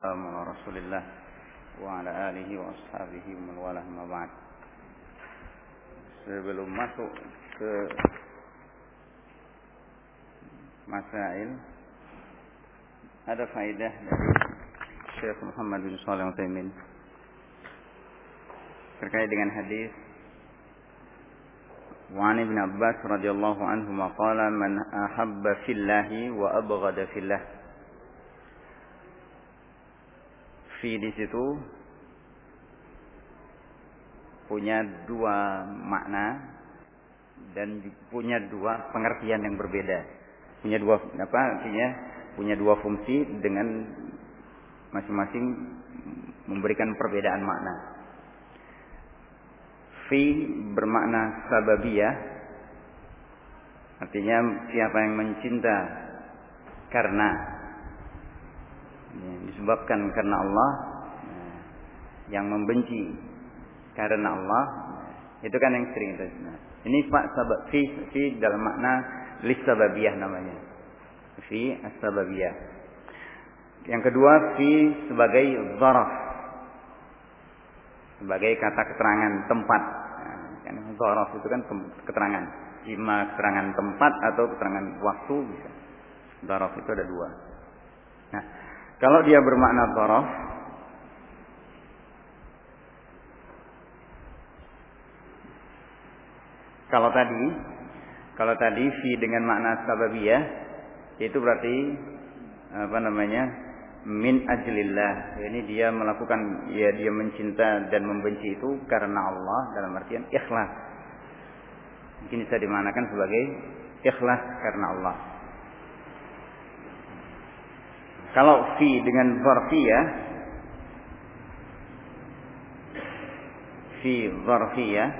Ala Rasulillah wa ala alihi wa ashabihi wa walah ma ba'd. Sebelum masuk ke masail ada faedah dari Syekh Muhammad bin Shalih Al-Utsaimin terkait dengan hadis وعن ابن عباس رضي الله عنهما قال من أحب في الله وأبغض في الله fi di situ punya dua makna dan punya dua pengertian yang berbeda. Punya dua apa artinya? Punya dua fungsi dengan masing-masing memberikan perbedaan makna. Fi bermakna sababiyah artinya siapa yang mencinta karena disebabkan karena Allah yang membenci karena Allah itu kan yang sering itu. Ini pak sabab fi fi dalam makna lisababiyah namanya. Fi asbabiyah. Yang kedua fi sebagai zaraf. Sebagai kata keterangan tempat. kan zaraf itu kan keterangan. Ima keterangan tempat atau keterangan waktu bisa. Zaraf itu ada dua. Nah, kalau dia bermakna torof, kalau tadi, kalau tadi fi dengan makna sababiyah, itu berarti apa namanya min ajlillah. Ini dia melakukan, ya dia mencinta dan membenci itu karena Allah dalam artian ikhlas. Mungkin bisa dimanakan sebagai ikhlas karena Allah. Kalau fi dengan zarfiyah fi zarfiyah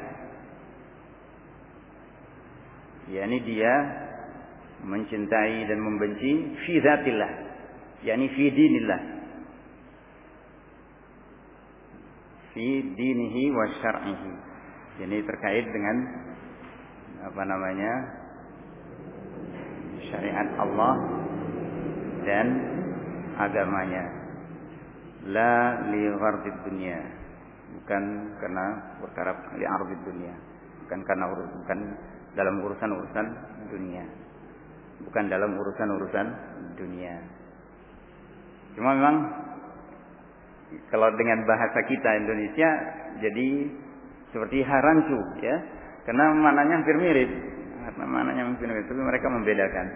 yakni dia mencintai dan membenci fi zatillah. Yakni fi dinillah. Fi dinihi wa syar'ihi. Ini terkait dengan apa namanya syariat Allah dan agamanya. La li ghardid dunia. Bukan karena perkara li ardid dunia. Bukan karena bukan dalam urusan-urusan dunia. Bukan dalam urusan-urusan dunia. Cuma memang kalau dengan bahasa kita Indonesia jadi seperti harancu ya. Karena mananya hampir mirip. Karena mananya hampir mirip, tapi mereka membedakan.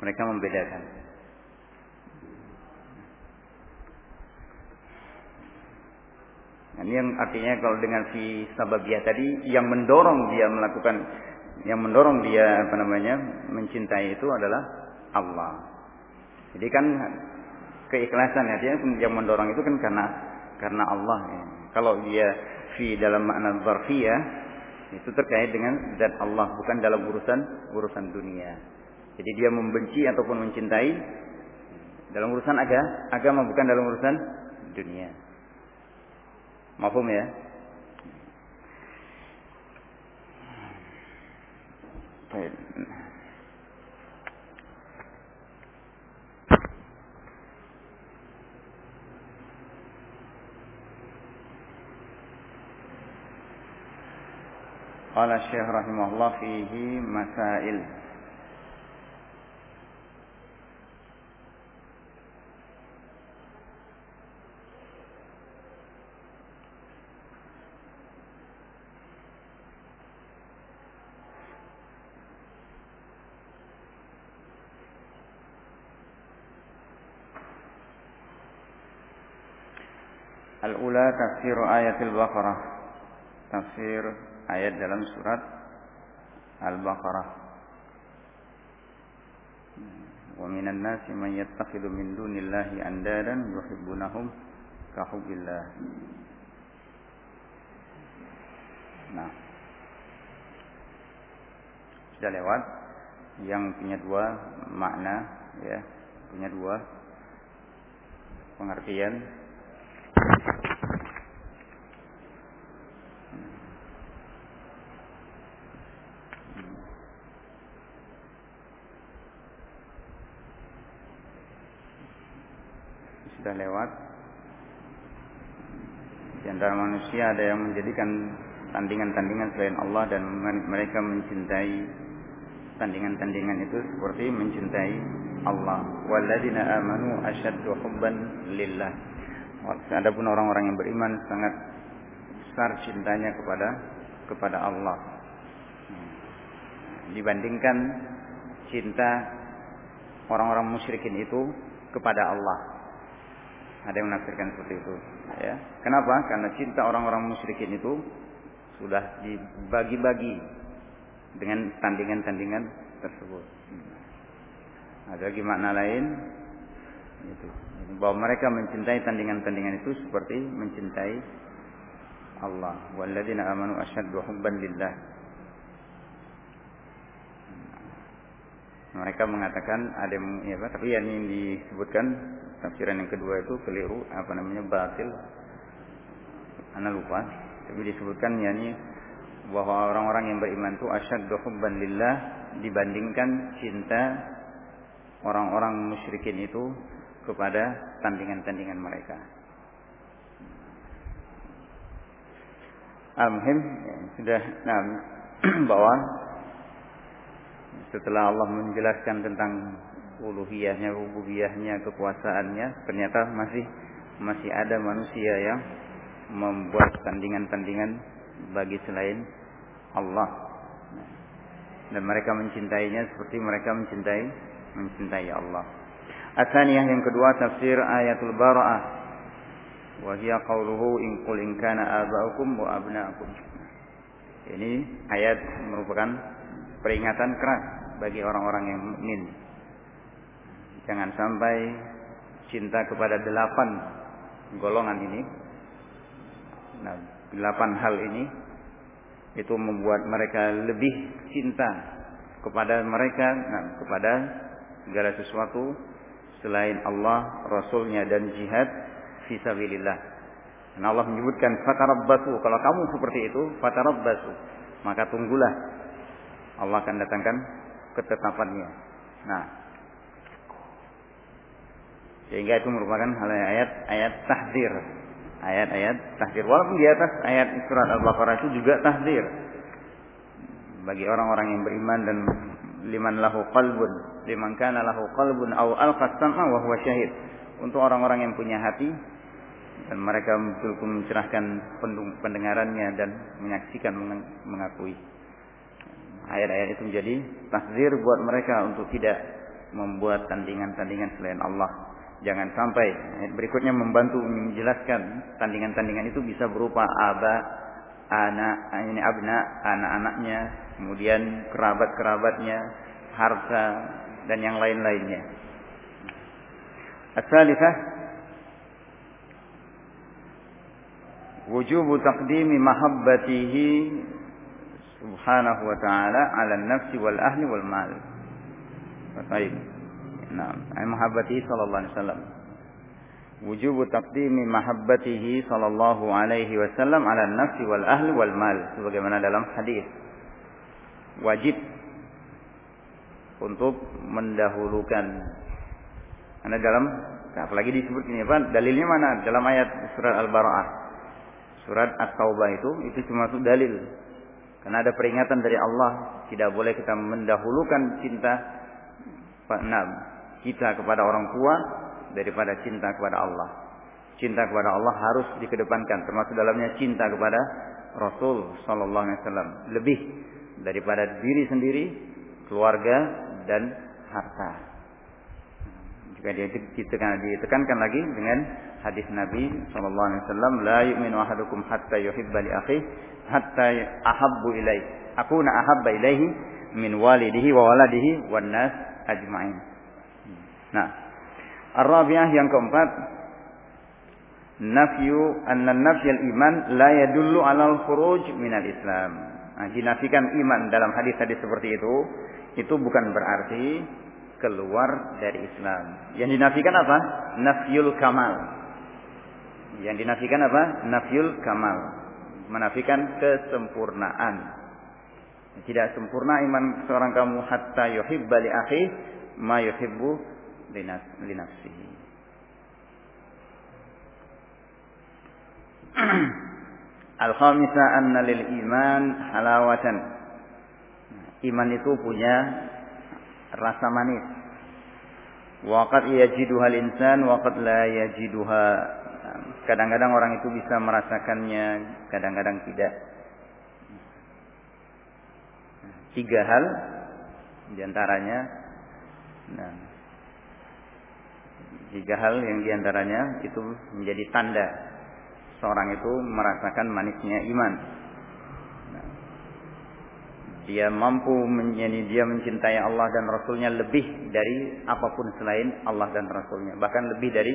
Mereka membedakan. Nah, ini yang artinya kalau dengan si sababiyah tadi yang mendorong dia melakukan yang mendorong dia apa namanya mencintai itu adalah Allah. Jadi kan keikhlasan ya dia yang mendorong itu kan karena karena Allah. Ya. Kalau dia fi dalam makna zarfiyah itu terkait dengan zat Allah bukan dalam urusan urusan dunia. Jadi dia membenci ataupun mencintai dalam urusan agama, agama bukan dalam urusan dunia. Mafhum ya? Baik. قال الشيخ رحمه الله فيه مسائل Al-ula tafsir ayat Al-Baqarah. Tafsir ayat dalam surat Al-Baqarah. Wa minan nasi man yattakhidhu min dunillahi andadan yuhibbunahum ka hubbillah. Nah. Sudah lewat yang punya dua makna ya, punya dua pengertian sudah lewat di antara manusia ada yang menjadikan tandingan-tandingan selain Allah dan mereka mencintai tandingan-tandingan itu seperti mencintai Allah. Walladzina amanu asyaddu hubban lillah. Adapun orang-orang yang beriman sangat besar cintanya kepada kepada Allah. Dibandingkan cinta orang-orang musyrikin itu kepada Allah. Ada yang menafsirkan seperti itu, ya. Kenapa? Karena cinta orang-orang musyrikin itu sudah dibagi-bagi dengan tandingan-tandingan tersebut. Ada lagi makna lain itu bahwa mereka mencintai tandingan-tandingan itu seperti mencintai Allah. Walladzina amanu asyaddu hubban lillah. Mereka mengatakan ada yang ya, tapi yang disebutkan tafsiran yang kedua itu keliru apa namanya batil. Ana lupa. Tapi disebutkan yakni bahwa orang-orang yang beriman itu asyaddu hubban lillah dibandingkan cinta orang-orang musyrikin itu kepada tandingan-tandingan mereka. Alhamdulillah ya, sudah nah, bahwa setelah Allah menjelaskan tentang uluhiyahnya, rububiyahnya, kekuasaannya, ternyata masih masih ada manusia yang membuat tandingan-tandingan bagi selain Allah. Dan mereka mencintainya seperti mereka mencintai mencintai Allah. Asaniyah yang kedua tafsir ayatul bara'ah. Wa hiya qawluhu in qul in kana aba'ukum wa abna'ukum. Ini ayat merupakan peringatan keras bagi orang-orang yang mukmin. Jangan sampai cinta kepada delapan golongan ini. Nah, delapan hal ini itu membuat mereka lebih cinta kepada mereka nah, kepada segala sesuatu selain Allah, Rasulnya dan jihad fisabilillah. Dan Allah menyebutkan fatarabbasu. Kalau kamu seperti itu, fatarabbasu. Maka tunggulah. Allah akan datangkan ketetapannya. Nah, sehingga itu merupakan hal ayat-ayat tahdir ayat-ayat tahdir. Walaupun di atas ayat surat Al-Baqarah itu juga tahdir. Bagi orang-orang yang beriman dan liman lahu qalbun, liman kana lahu qalbun aw alqa sam'a wa huwa syahid. Untuk orang-orang yang punya hati dan mereka betul-betul mencerahkan pendengarannya dan menyaksikan mengakui. Ayat-ayat itu menjadi tahdir buat mereka untuk tidak membuat tandingan-tandingan selain Allah Jangan sampai ayat berikutnya membantu menjelaskan tandingan-tandingan itu bisa berupa aba, anak, ini abna, anak-anaknya, kemudian kerabat-kerabatnya, harta dan yang lain-lainnya. As-salifah wujubu taqdimi mahabbatihi subhanahu wa ta'ala ala nafsi wal ahli wal mal. Baik. Nah, mahabbati sallallahu alaihi wasallam. Wujub taqdimi mahabbatihi sallallahu alaihi wasallam ala nafsi wal ahli wal mal. Sebagaimana dalam hadis. Wajib untuk mendahulukan. Karena dalam apalagi disebut ini apa dalilnya mana? Dalam ayat surat al-baraah. Surat at-taubah itu itu cuma dalil. Karena ada peringatan dari Allah tidak boleh kita mendahulukan cinta. Nah, kita kepada orang tua daripada cinta kepada Allah. Cinta kepada Allah harus dikedepankan termasuk dalamnya cinta kepada Rasul sallallahu alaihi wasallam lebih daripada diri sendiri, keluarga dan harta. Jika dia ditekan, ditekankan lagi dengan hadis Nabi sallallahu alaihi wasallam, la yu'minu ahadukum hatta yuhibba li akhihi hatta ahabbu ilaihi. Akuna ahabba ilaihi min walidihi wa waladihi wan nas ajma'in. Nah, Ar-Rabi'ah yang keempat, nafyu anna nafyal iman la yadullu 'ala al-khuruj minal Islam. Nah, dinafikan iman dalam hadis-hadis seperti itu, itu bukan berarti keluar dari Islam. Yang dinafikan apa? Nafyul kamal. Yang dinafikan apa? Nafyul kamal. Menafikan kesempurnaan. Tidak sempurna iman seorang kamu hatta yuhibba li akhi ma yuhibbu linafsihi. Al-khamisa anna lil iman halawatan. Iman itu punya rasa manis. Waqad yajiduha al-insan waqad la yajiduha. Kadang-kadang orang itu bisa merasakannya, kadang-kadang tidak. Tiga hal di antaranya nah, tiga hal yang di antaranya itu menjadi tanda seorang itu merasakan manisnya iman. Nah, dia mampu menjadi dia mencintai Allah dan Rasulnya lebih dari apa pun selain Allah dan Rasulnya, bahkan lebih dari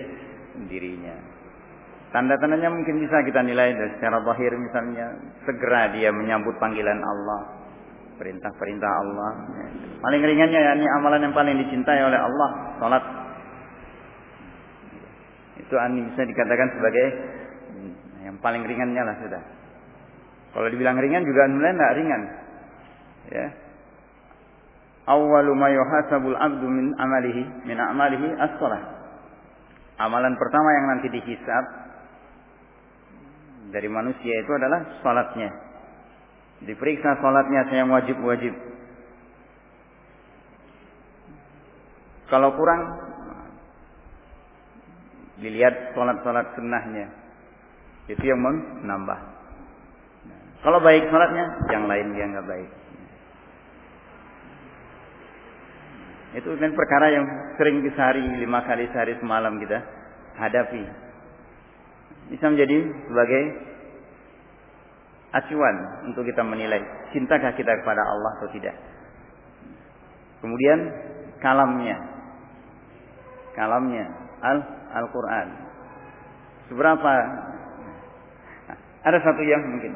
dirinya. Tanda-tandanya mungkin bisa kita nilai dari secara bahir misalnya segera dia menyambut panggilan Allah, perintah-perintah Allah. Paling ringannya ya ini amalan yang paling dicintai oleh Allah, salat. Itu bisa dikatakan sebagai yang paling ringannya lah sudah. Kalau dibilang ringan juga mulai tidak ringan. Ya. Awwalu ma yuhasabul abdu min amalihi min amalihi as-shalah. Amalan pertama yang nanti dihisab dari manusia itu adalah salatnya. Diperiksa salatnya yang wajib-wajib. Kalau kurang dilihat salat-salat sunnahnya itu yang menambah. Kalau baik sholatnya, yang lain dia nggak baik. Itu kan perkara yang sering sehari lima kali sehari semalam kita hadapi. Bisa menjadi sebagai acuan untuk kita menilai cintakah kita kepada Allah atau tidak. Kemudian kalamnya, kalamnya Al Al-Quran. Seberapa ada satu yang mungkin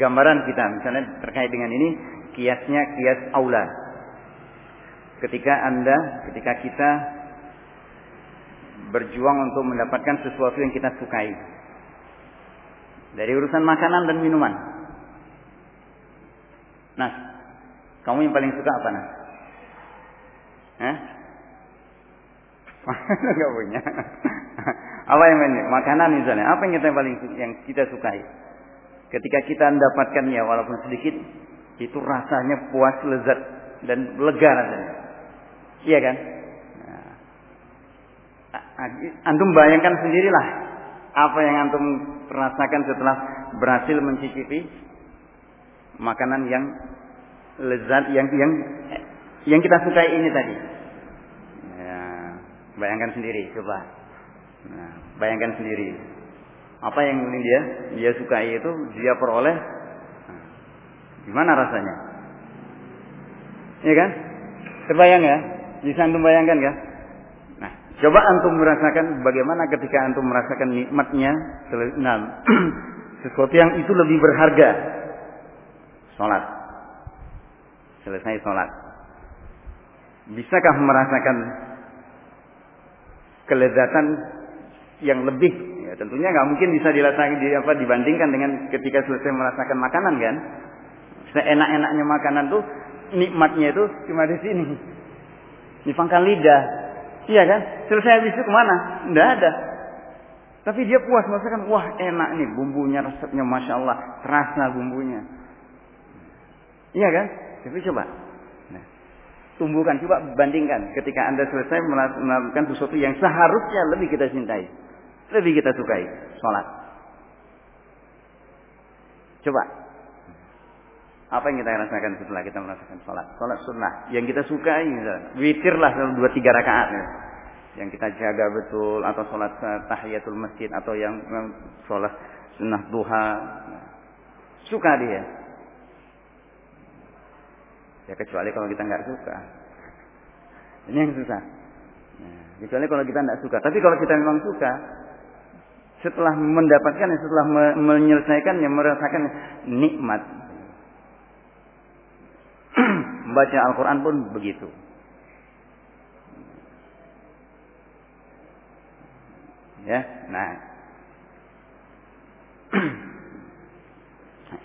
gambaran kita misalnya terkait dengan ini kiasnya kias aula. Ketika Anda, ketika kita berjuang untuk mendapatkan sesuatu yang kita sukai. Dari urusan makanan dan minuman. Nah, kamu yang paling suka apa nah? Hah? Enggak punya. Apa yang ini? Makanan misalnya. Apa yang kita paling yang kita sukai? Ketika kita mendapatkannya walaupun sedikit, itu rasanya puas, lezat dan lega rasanya. Iya kan? Nah, antum bayangkan sendirilah apa yang antum rasakan setelah berhasil mencicipi makanan yang lezat yang yang yang kita sukai ini tadi. Ya, bayangkan sendiri, coba. Nah, bayangkan sendiri. Apa yang dia dia sukai itu dia peroleh. Nah, gimana rasanya? Iya kan? Terbayang ya? Bisa antum bayangkan kan? Nah, coba antum merasakan bagaimana ketika antum merasakan nikmatnya nah, sesuatu yang itu lebih berharga. Salat. Selesai salat. Bisakah merasakan kelezatan yang lebih. Ya tentunya nggak mungkin bisa dilakukan di, apa dibandingkan dengan ketika selesai merasakan makanan kan? Seenak-enaknya makanan tuh nikmatnya itu cuma di sini. Di pangkal lidah. Iya kan? Selesai habis itu ke mana? Nggak ada. Tapi dia puas merasakan wah enak nih bumbunya resepnya masya Allah. Terasa bumbunya. Iya kan? Tapi coba tumbuhkan coba bandingkan ketika anda selesai melakukan sesuatu yang seharusnya lebih kita cintai lebih kita sukai sholat. Coba. Apa yang kita rasakan setelah kita merasakan sholat? Sholat sunnah. Yang kita sukai. Witirlah dalam dua tiga rakaat. Ya. Yang kita jaga betul. Atau sholat tahiyatul masjid. Atau yang sholat sunnah duha. Suka dia. Ya kecuali kalau kita nggak suka. Ini yang susah. Nah, kecuali kalau kita nggak suka. Tapi kalau kita memang suka, setelah mendapatkan setelah menyelesaikannya merasakan nikmat membaca Al-Quran pun begitu ya nah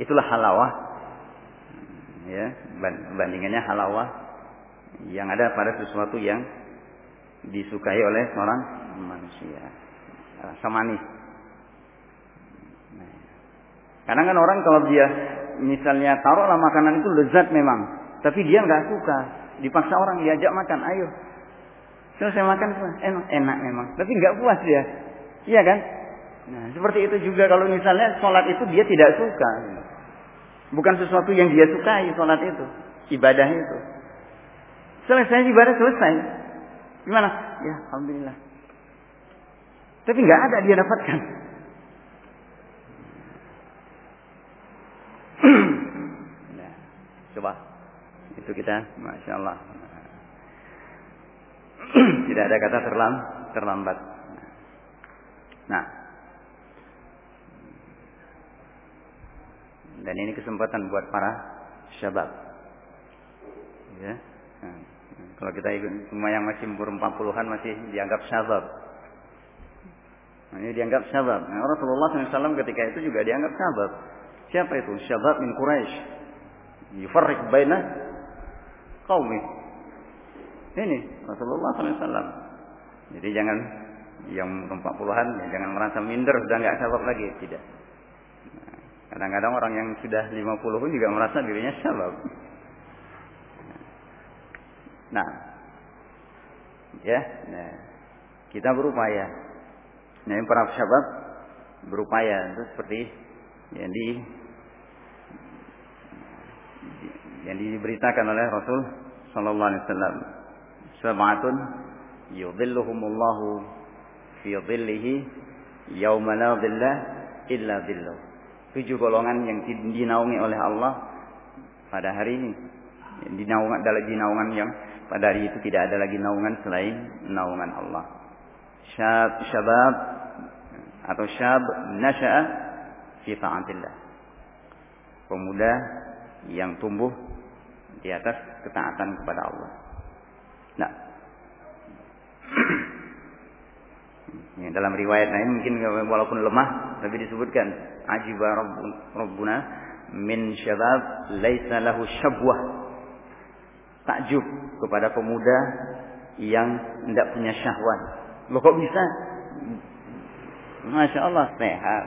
itulah halawah ya bandingannya halawah yang ada pada sesuatu yang disukai oleh seorang manusia rasa manis Kadang kan orang kalau dia misalnya taruhlah makanan itu lezat memang, tapi dia nggak suka, dipaksa orang diajak makan, ayo. Selesai makan enak, enak memang, tapi nggak puas dia, iya kan? Nah, seperti itu juga kalau misalnya sholat itu dia tidak suka, bukan sesuatu yang dia sukai sholat itu, ibadah itu. Selesai ibadah selesai, gimana? Ya, alhamdulillah. Tapi nggak ada dia dapatkan. nah, coba itu kita, masya Allah. Tidak ada kata terlam, terlambat. Nah, dan ini kesempatan buat para syabab. Ya. Nah, kalau kita semua yang masih umur 40-an masih dianggap syabab. Nah, ini dianggap syabab. Nah, Rasulullah SAW ketika itu juga dianggap syabab. Siapa itu? Syabab min Quraisy. Yufarriq baina qaumi. Ini Rasulullah SAW. Jadi jangan yang 40-an ya, jangan merasa minder sudah nggak syabab lagi, tidak. Kadang-kadang orang yang sudah 50 pun juga merasa dirinya syabab. Nah, ya, nah, kita berupaya. Nah, yang para sahabat berupaya itu seperti yang di yang diberitakan oleh Rasul sallallahu alaihi wasallam. Sab'atun yudhilluhumullahu fi dhillihi yauma la dhilla illa dhilluh. Tujuh golongan yang dinaungi oleh Allah pada hari ini. Dinaungan dalam dinaungan yang pada hari itu tidak ada lagi naungan selain naungan Allah. Syab, syabab atau syab nasya'a fi ta'atillah. Pemuda yang tumbuh di atas ketaatan kepada Allah. Nah, ya, dalam riwayat lain mungkin walaupun lemah tapi disebutkan ajiba rabbuna min syabab laisa lahu syabwah takjub kepada pemuda yang tidak punya syahwat. Loh kok bisa? Masya Allah sehat,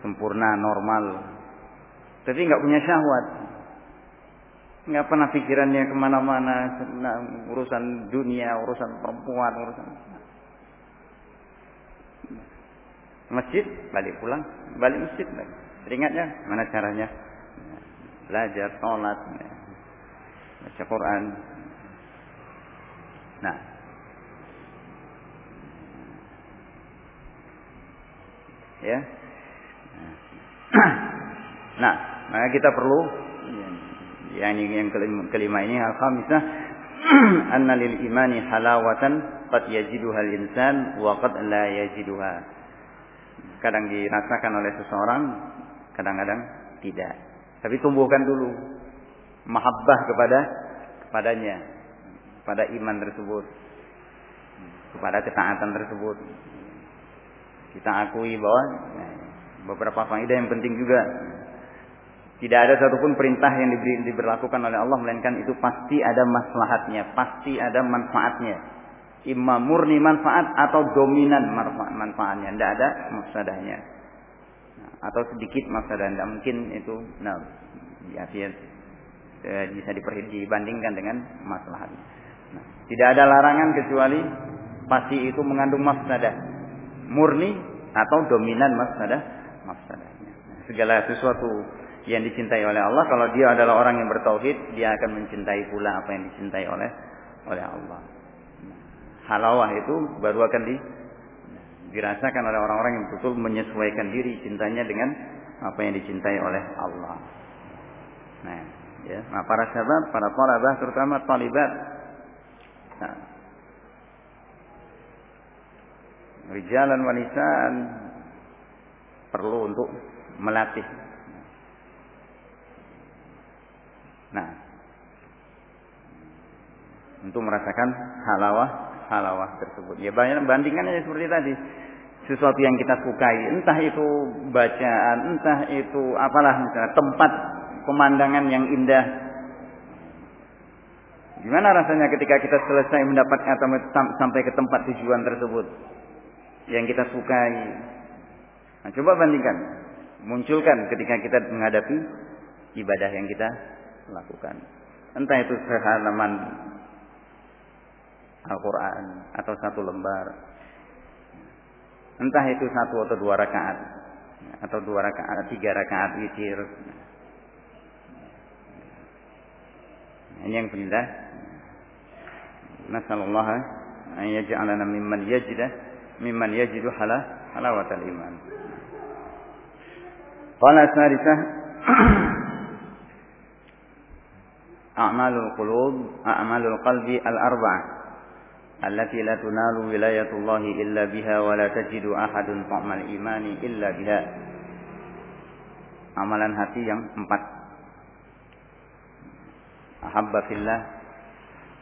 sempurna, normal, tapi nggak punya syahwat. Nggak pernah pikirannya ke mana-mana, urusan dunia, urusan perempuan, urusan masjid, balik pulang, balik masjid lagi. Teringatnya mana caranya? Belajar, sholat, baca Quran. Nah, ya. Nah, maka kita perlu yang yang kelima, ini al-khamisah anna lil imani halawatan qad yajiduha al-insan wa qad la yajiduha. Kadang dirasakan oleh seseorang, kadang-kadang tidak. Tapi tumbuhkan dulu mahabbah kepada kepadanya, pada iman tersebut, kepada ketaatan tersebut. Kita akui bahwa nah, beberapa faedah yang penting juga. Tidak ada satupun perintah yang diberi, diberlakukan oleh Allah melainkan itu pasti ada maslahatnya, pasti ada manfaatnya. Imam murni manfaat atau dominan manfaatnya, tidak ada mafsadahnya. Nah, atau sedikit mafsadah, tidak mungkin itu. Nah, ya, Eh, bisa dibandingkan dengan masalah. Nah, tidak ada larangan kecuali pasti itu mengandung mafsadah murni atau dominan mafsadah mafsadahnya. Nah, segala sesuatu yang dicintai oleh Allah kalau dia adalah orang yang bertauhid dia akan mencintai pula apa yang dicintai oleh oleh Allah. Halawah itu baru akan di, dirasakan oleh orang-orang yang betul menyesuaikan diri cintanya dengan apa yang dicintai oleh Allah. Nah, Ya, nah para sahabat, para talabah terutama talibat. Nah, rijalan wanisan perlu untuk melatih. Nah, untuk merasakan halawah halawah tersebut. Ya banyak bandingannya seperti tadi. Sesuatu yang kita sukai, entah itu bacaan, entah itu apalah misalnya tempat pemandangan yang indah. Gimana rasanya ketika kita selesai mendapat atau sampai ke tempat tujuan tersebut yang kita sukai? Nah, coba bandingkan. munculkan ketika kita menghadapi ibadah yang kita lakukan. Entah itu sehalaman Al-Quran atau satu lembar. Entah itu satu atau dua rakaat. Atau dua rakaat, tiga rakaat witir. Ini yang perintah. Nasallallahu an yaj'alana mimman yajida mimman yajidu halah halawatal iman. Qala sarisah A'malul qulub, a'malul qalbi al-arba'ah allati la tunalu wilayatullah illa biha wa la tajidu ahadun ta'mal imani illa biha. Amalan hati yang empat. Ahabba fillah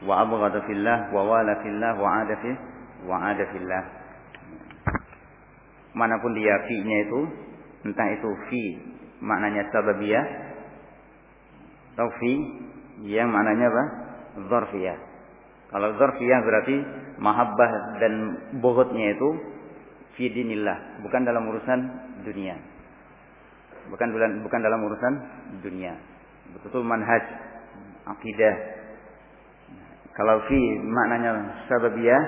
wa abghada fillah wa wala fillah wa ada fi wa ada fillah. Mana pun dia fi-nya itu entah itu fi maknanya sababiyah atau fi yang maknanya apa? Zarfiyah. Kalau zarfiyah berarti mahabbah dan bohotnya itu fi dinillah, bukan dalam urusan dunia. Bukan bukan dalam urusan dunia. Betul manhaj akidah. Kalau fi maknanya sababiyah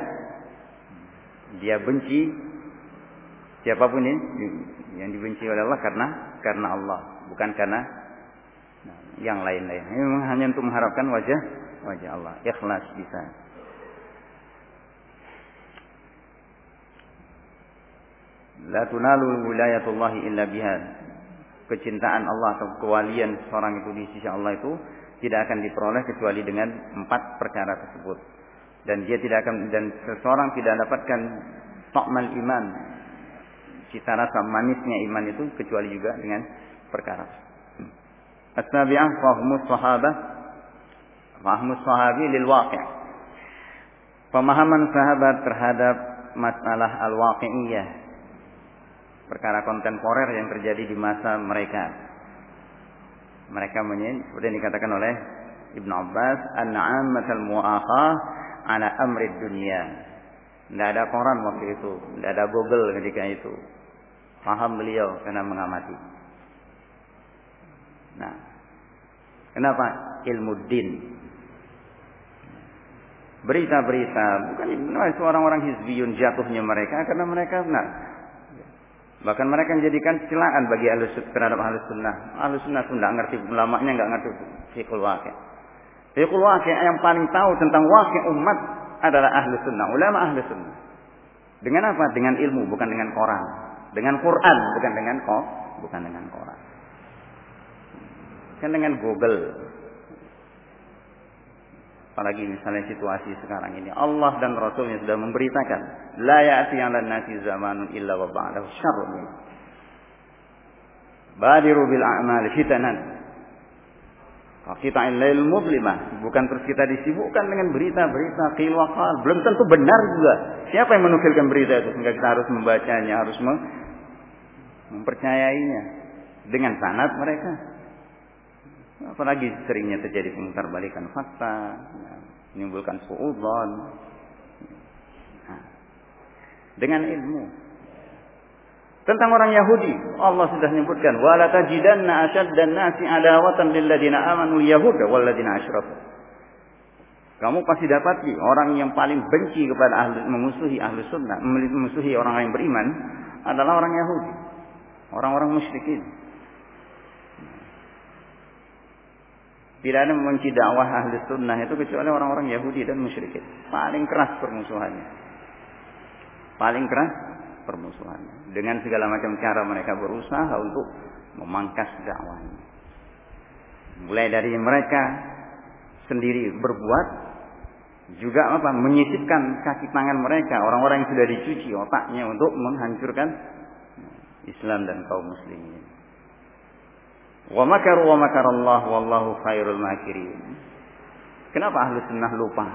dia benci siapa pun ini yang dibenci oleh Allah karena karena Allah, bukan karena yang lain-lain. Ini hanya untuk mengharapkan wajah wajah Allah. Ikhlas bisa. La tunalu wilayatullahi illa biha. Kecintaan Allah atau kewalian seorang itu di sisi Allah itu tidak akan diperoleh kecuali dengan empat perkara tersebut. Dan dia tidak akan dan seseorang tidak dapatkan makmal iman, cita rasa manisnya iman itu kecuali juga dengan perkara. Hmm. asnabi'ah fahmu sahabah Fahmu sahabi lil waqi'. Pemahaman sahabat terhadap masalah al-waqi'iyah. Perkara kontemporer yang terjadi di masa mereka. Mereka menyebut seperti dikatakan oleh Ibn Abbas, "An-na'amatul mu'akhah ala amrit dunia." Tidak ada koran waktu itu, tidak ada Google ketika itu. Paham beliau karena mengamati. Nah, kenapa ilmu din Berita-berita bukan itu orang-orang hizbiyun jatuhnya mereka karena mereka nah, bahkan mereka menjadikan celaan bagi ahlus terhadap ahlus sunnah. Ahlus sunnah pun tidak ngerti ulamanya nggak ngerti fikul wakil. Fikul wakil yang paling tahu tentang wakil umat adalah ahlus sunnah, ulama ahlus sunnah. Dengan apa? Dengan ilmu, bukan dengan Quran. Dengan Quran, bukan dengan kok, bukan dengan Quran. Kan dengan Google. Apalagi misalnya situasi sekarang ini. Allah dan Rasulnya sudah memberitakan. La ya'ti ala nasi zamanun illa wa ba'dahu syarrun. Badiru bil a'mal fitanan. Kita ilail mublimah. Bukan terus kita disibukkan dengan berita-berita qil Belum tentu benar juga. Siapa yang menukilkan berita itu sehingga kita harus membacanya, harus mempercayainya dengan sanad mereka. Apalagi seringnya terjadi pemutar balikan fakta, menimbulkan suudzon. Nah, dengan ilmu. Tentang orang Yahudi, Allah sudah menyebutkan, "Wala tajidanna dan nasi adawatan lil ladina amanu yahuda wal ladina asyrafu." Kamu pasti dapati orang yang paling benci kepada ahli, memusuhi ahli sunnah, memusuhi orang yang beriman adalah orang Yahudi, orang-orang musyrikin. Tidak ada membenci dakwah ahli sunnah itu kecuali orang-orang Yahudi dan musyrikin. Paling keras permusuhannya. Paling keras permusuhannya. Dengan segala macam cara mereka berusaha untuk memangkas dakwahnya. Mulai dari mereka sendiri berbuat juga apa menyisipkan kaki tangan mereka orang-orang yang sudah dicuci otaknya untuk menghancurkan Islam dan kaum muslimin. Wa makaru wa makarallah wallahu khairul makirin. Kenapa ahlu sunnah lupa?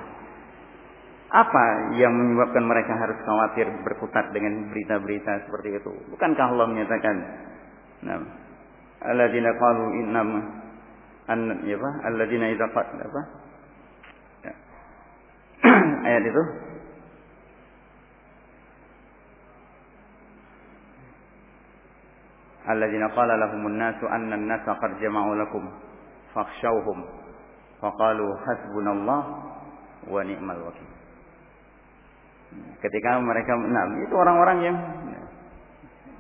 Apa yang menyebabkan mereka harus khawatir berkutat dengan berita-berita seperti itu? Bukankah Allah menyatakan, "Nah, alladzina qalu innam an ya apa? Alladzina idza apa? Ya. Ayat itu alladzina qala lahumun nasu anna an-nasa qad jama'u lakum fakhshawhum faqalu hasbunallah wa ni'mal. Ketika mereka nah, itu orang-orang yang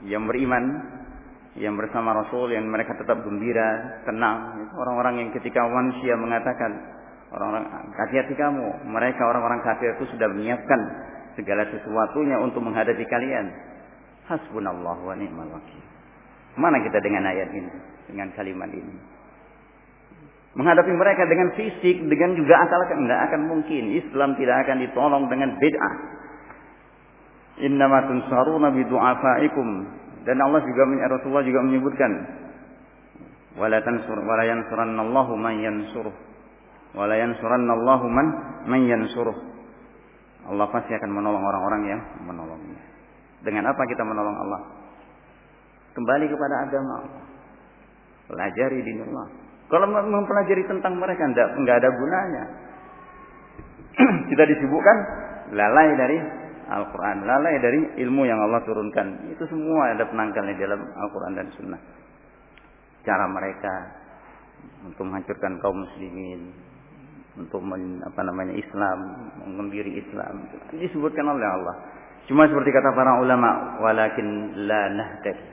yang beriman yang bersama Rasul yang mereka tetap gembira, tenang. Orang-orang yang ketika manusia mengatakan orang-orang hati-hati kamu, mereka orang-orang kafir itu sudah menyiapkan segala sesuatunya untuk menghadapi kalian. Hasbunallah wa ni'mal wakil. Mana kita dengan ayat ini, dengan kalimat ini? Menghadapi mereka dengan fisik, dengan juga akal tidak akan mungkin. Islam tidak akan ditolong dengan bid'ah. Innama tunsaruna bidu'afaikum. Dan Allah juga Rasulullah juga menyebutkan wala tansur wala yansurannallahu man yansuruh wala yansurannallahu man man yansuruh. Allah pasti akan menolong orang-orang yang menolongnya. Dengan apa kita menolong Allah? Kembali kepada agama. Pelajari di Allah. Kalau mempelajari tentang mereka tidak enggak ada gunanya. kita disibukkan lalai dari Al-Quran, lalai dari ilmu yang Allah turunkan. Itu semua ada penangkalnya dalam Al-Quran dan Sunnah. Cara mereka untuk menghancurkan kaum muslimin, untuk men, apa namanya Islam, mengendiri Islam. Disebutkan oleh Allah. Cuma seperti kata para ulama, walakin la nahtad.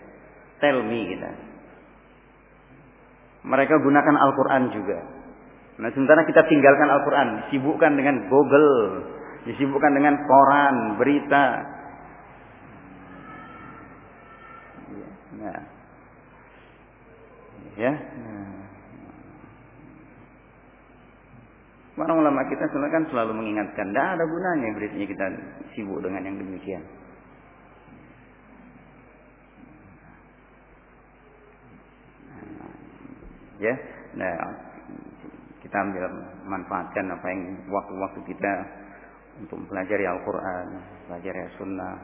Tell me kita. Mereka gunakan Al-Quran juga. Nah sementara kita tinggalkan Al-Quran, sibukkan dengan Google, disibukkan dengan koran, berita. Nah. Ya. Nah. Para ulama kita selalu kan selalu mengingatkan, tidak ada gunanya beritanya kita sibuk dengan yang demikian. Ya, nah kita ambil manfaatkan apa yang waktu-waktu kita untuk mempelajari Al-Quran, pelajari Sunnah,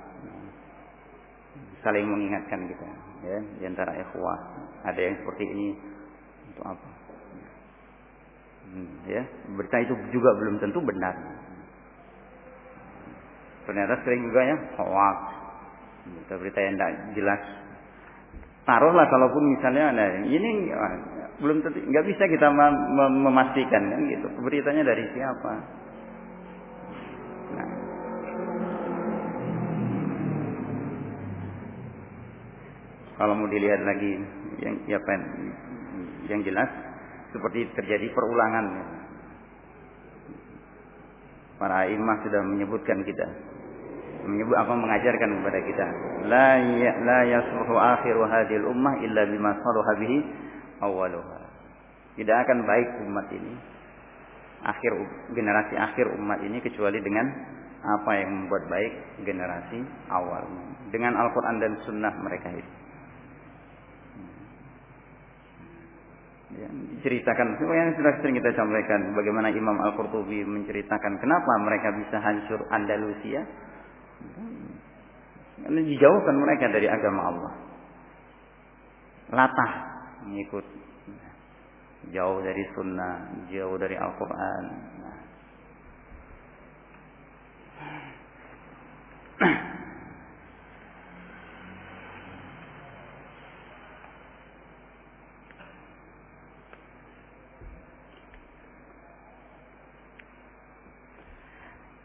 saling mengingatkan kita, ya, di antara ikhwah. Ada yang seperti ini untuk apa? Hmm, ya, berita itu juga belum tentu benar. Ternyata sering juga ya hoax, berita-berita yang tidak jelas. Taruhlah kalaupun misalnya nah, ini belum tentu nggak bisa kita memastikan kan gitu. Beritanya dari siapa? Nah. Kalau mau dilihat lagi yang ya, yang jelas seperti terjadi perulangan. Para imam sudah menyebutkan kita. Menyebut apa mengajarkan kepada kita. La ya, la yasluhu akhiru hadhil ummah illa bima saluha bihi awwaluha. Tidak akan baik umat ini akhir generasi akhir umat ini kecuali dengan apa yang membuat baik generasi awal dengan Al-Quran dan Sunnah mereka itu. Ya, diceritakan yang sudah sering kita sampaikan bagaimana Imam Al-Qurtubi menceritakan kenapa mereka bisa hancur Andalusia. Karena dijauhkan mereka dari agama Allah. Latah mengikut jauh dari sunnah, jauh dari Al-Quran.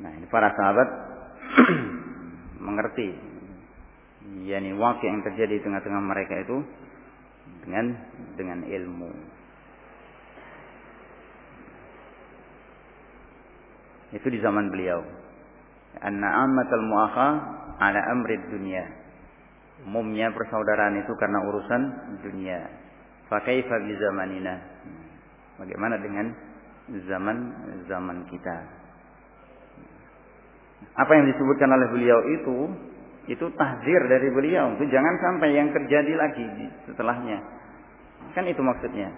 Nah, ini para sahabat mengerti yakni waktu yang terjadi di tengah-tengah mereka itu dengan dengan ilmu. Itu di zaman beliau. Anna ammatal mu'akha ala amri dunia. Umumnya persaudaraan itu karena urusan dunia. Fakaifa bi zamanina. Bagaimana dengan zaman zaman kita? Apa yang disebutkan oleh beliau itu itu tahzir dari beliau. Itu jangan sampai yang terjadi lagi setelahnya. Kan itu maksudnya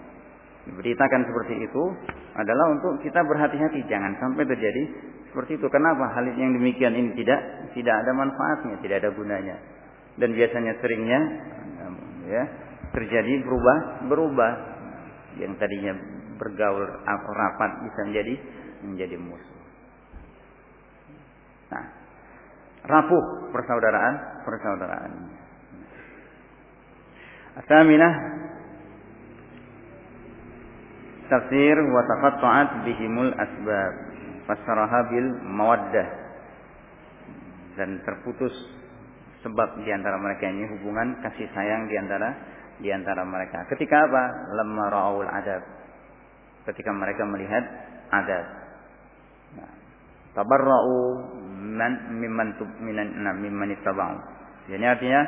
diberitakan seperti itu adalah untuk kita berhati-hati jangan sampai terjadi seperti itu. Kenapa hal yang demikian ini tidak tidak ada manfaatnya, tidak ada gunanya. Dan biasanya seringnya ya terjadi berubah berubah yang tadinya bergaul rapat bisa menjadi menjadi musuh. Nah, rapuh persaudaraan persaudaraan. Asaminah tafsir wa taqatta'at bihimul asbab fassaraha bil mawaddah dan terputus sebab di antara mereka ini hubungan kasih sayang di antara di antara mereka. Ketika apa? Lamma ra'ul adab. Ketika mereka melihat adab. Nah, tabarra'u man mimman minan nah, mimman ittaba'u. Jadi artinya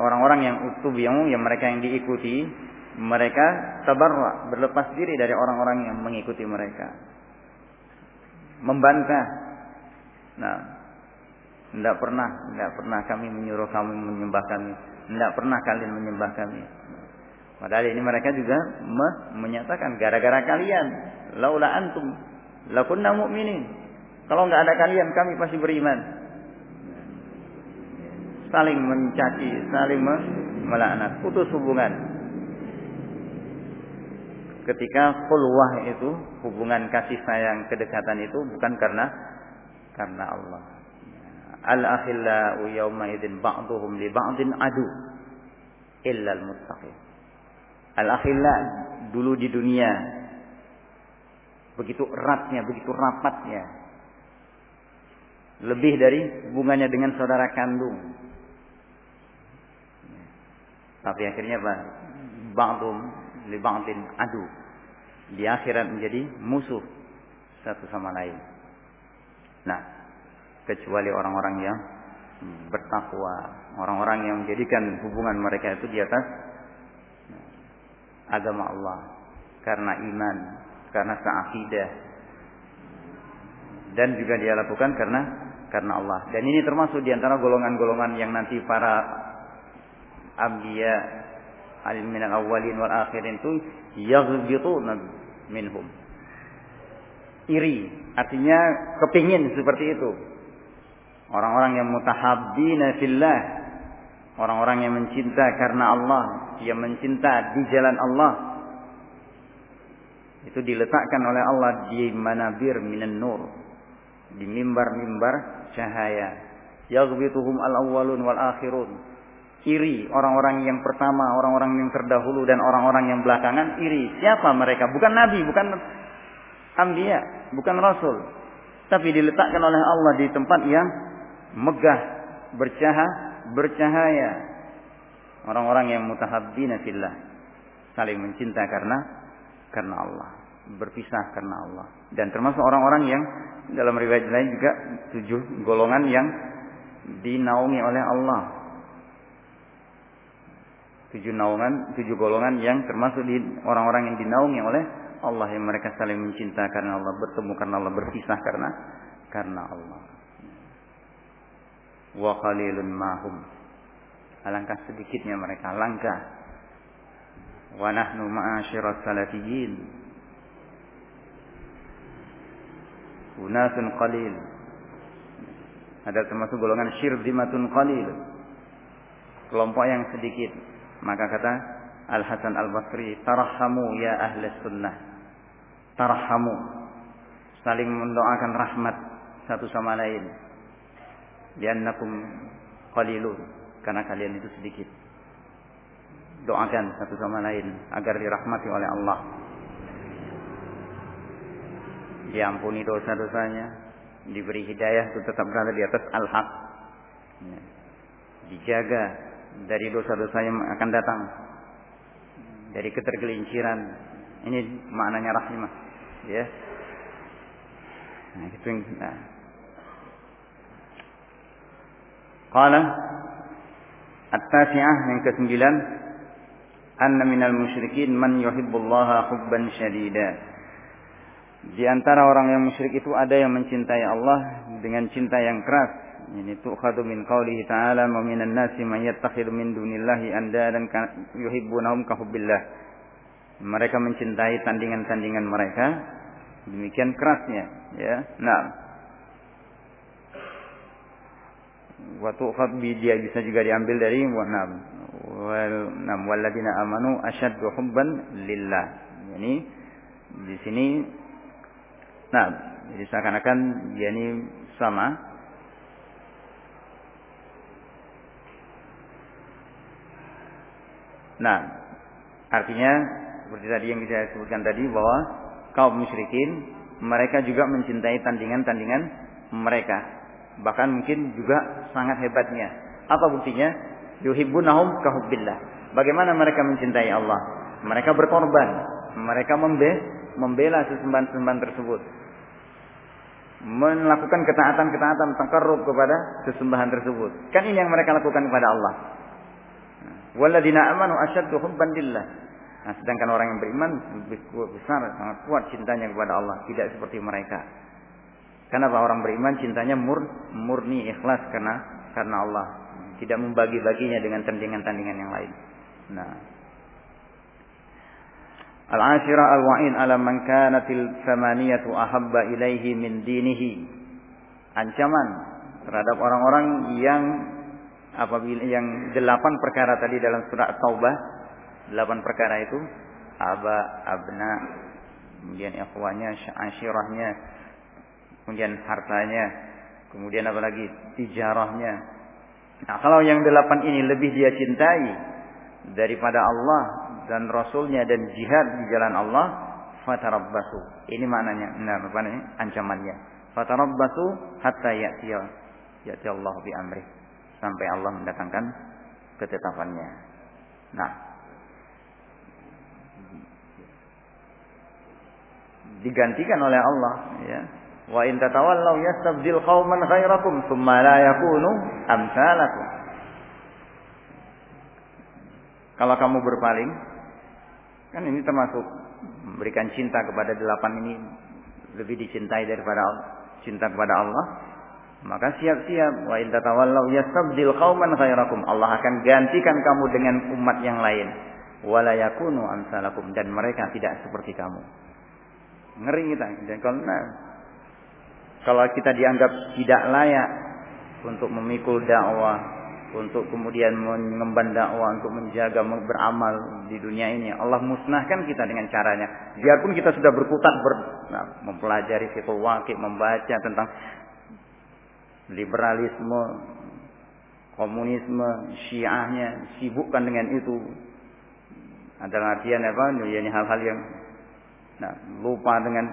orang-orang yang utubiyamu yang mereka yang diikuti mereka tabarra berlepas diri dari orang-orang yang mengikuti mereka. Membantah. Nah, tidak pernah, tidak pernah kami menyuruh kamu menyembah kami. Tidak pernah kalian menyembah kami. Padahal ini mereka juga me menyatakan gara-gara kalian, laula antum lakunna mu'minin. Kalau nggak ada kalian kami pasti beriman. Saling mencaci, saling melaknat, putus hubungan. Ketika khulwah itu, hubungan kasih sayang, kedekatan itu bukan karena karena Allah. Al-akhillau yawma idzin ba'dhum li ba'din adu illa al-muttaqin. Al-akhilla dulu di dunia begitu eratnya, begitu rapatnya. Lebih dari hubungannya dengan saudara kandung. Tapi akhirnya apa? Ba'dhum li adu. Di akhirat menjadi musuh satu sama lain. Nah, kecuali orang-orang yang bertakwa, orang-orang yang menjadikan hubungan mereka itu di atas agama Allah karena iman, karena seakidah dan juga dia lakukan karena karena Allah. Dan ini termasuk di antara golongan-golongan yang nanti para anbiya alim minal awwalin wal akhirin itu yaghbituna minhum. Iri, artinya kepingin seperti itu Orang-orang yang mutahabbina fillah. Orang-orang yang mencinta karena Allah. Yang mencinta di jalan Allah. Itu diletakkan oleh Allah di manabir minan nur. Di mimbar-mimbar cahaya. Yaghbituhum al-awwalun wal akhirun. Iri orang-orang yang pertama, orang-orang yang terdahulu dan orang-orang yang belakangan iri. Siapa mereka? Bukan nabi, bukan ambiya, bukan rasul. Tapi diletakkan oleh Allah di tempat yang megah, bercahaya, bercahaya. Orang-orang yang mutahabbina fillah, saling mencinta karena karena Allah, berpisah karena Allah. Dan termasuk orang-orang yang dalam riwayat lain juga tujuh golongan yang dinaungi oleh Allah. Tujuh naungan, tujuh golongan yang termasuk di orang-orang yang dinaungi oleh Allah yang mereka saling mencinta karena Allah, bertemu karena Allah, berpisah karena karena Allah wa qalilun mahum. Alangkah sedikitnya mereka, langkah. Wa nahnu ma'asyiras salafiyin. Unasun qalil. Ada termasuk golongan syirzimatun qalil. Kelompok yang sedikit. Maka kata Al Hasan Al Basri, "Tarhamu ya ahli sunnah." Tarhamu. Saling mendoakan rahmat satu sama lain liannakum qalilun karena kalian itu sedikit. Doakan satu sama lain agar dirahmati oleh Allah. Diampuni dosa-dosanya, diberi hidayah untuk tetap berada di atas al-haq. Ya. Dijaga dari dosa-dosa yang akan datang. Dari ketergelinciran. Ini maknanya rahimah. Ya. Nah, itu yang nah, Qala At-tasi'ah yang kesembilan Anna minal musyrikin man yuhibbullaha hubban syadida Di antara orang yang musyrik itu ada yang mencintai Allah dengan cinta yang keras. Ini tu'khadu min qawlihi ta'ala wa minan nasi man yattakhidhu min dunillahi andadan yuhibbunahum ka hubbillah. Mereka mencintai tandingan-tandingan mereka demikian kerasnya ya. Nah. Wa tu'khad bi dia bisa juga diambil dari wa nam wal nam walladzina amanu asyaddu hubban lillah. Yani di sini nah jadi seakan-akan dia ini sama Nah, artinya seperti tadi yang saya sebutkan tadi bahwa kaum musyrikin mereka juga mencintai tandingan-tandingan mereka. Bahkan mungkin juga sangat hebatnya. Apa buktinya? Yuhibbunahum kahubbillah. Bagaimana mereka mencintai Allah? Mereka berkorban. Mereka membe membela sesembahan-sesembahan tersebut. Melakukan ketaatan-ketaatan takarrub kepada sesembahan tersebut. Kan ini yang mereka lakukan kepada Allah. Walladina amanu asyaddu hubban lillah. Nah, sedangkan orang yang beriman besar, sangat kuat cintanya kepada Allah, tidak seperti mereka. Kenapa orang beriman cintanya mur, murni ikhlas karena karena Allah, tidak membagi-baginya dengan tandingan-tandingan yang lain. Nah, Al-ashira al-wa'in ala man kanatil samaniyatu ahabba ilaihi min dinihi. Ancaman terhadap orang-orang yang apabila yang delapan perkara tadi dalam surat Taubah, delapan perkara itu aba, abna, kemudian ikhwanya, ashirahnya, kemudian hartanya, kemudian apa lagi tijarahnya. Nah, kalau yang delapan ini lebih dia cintai daripada Allah dan Rasulnya dan jihad di jalan Allah, fatarabbasu. Ini maknanya, apa namanya? Ancamannya. Fatarabbasu hatta ya'tiya ya'tiya Allah bi amri. Sampai Allah mendatangkan ketetapannya. Nah, digantikan oleh Allah ya. Wa in tatawallaw yastabdil qauman ghairakum tsumma la yakunu amsalakum. Kalau kamu berpaling, kan ini termasuk memberikan cinta kepada delapan ini lebih dicintai daripada cinta kepada Allah. Maka siap-siap wa in tatawallaw yastabdil qauman ghairakum. Allah akan gantikan kamu dengan umat yang lain. Wala yakunu amsalakum dan mereka tidak seperti kamu. Ngeri kita. Dan kalau, nah, kalau kita dianggap tidak layak untuk memikul dakwah, untuk kemudian mengemban dakwah, untuk menjaga, beramal di dunia ini, Allah musnahkan kita dengan caranya. Biarpun kita sudah berkutat ber, nah, mempelajari fikul wakil, membaca tentang liberalisme, komunisme, syiahnya, sibukkan dengan itu. Adalah artian apa? Ini hal-hal yang Nah, lupa dengan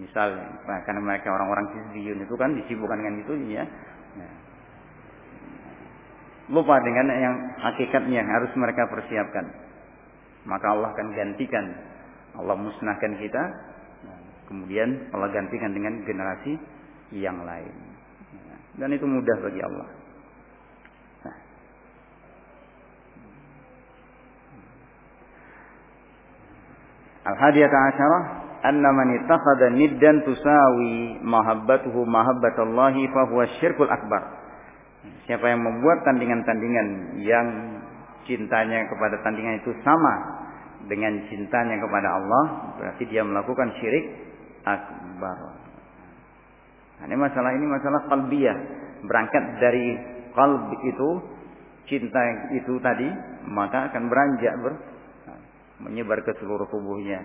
misalnya karena mereka orang-orang Hizbiyun itu kan disibukkan dengan itu ya. Nah, lupa dengan yang hakikatnya yang harus mereka persiapkan. Maka Allah akan gantikan. Allah musnahkan kita. Nah, kemudian Allah gantikan dengan generasi yang lain. Dan itu mudah bagi Allah. Al-hadiyata asyarah anna man ittakhadha niddan tusawi mahabbatuhu mahabbatallahi fa huwa syirkul akbar. Siapa yang membuat tandingan-tandingan yang cintanya kepada tandingan itu sama dengan cintanya kepada Allah, berarti dia melakukan syirik akbar. Nah, ini masalah ini masalah kalbiyah. Berangkat dari kalb itu cinta itu tadi, maka akan beranjak ber, menyebar ke seluruh tubuhnya.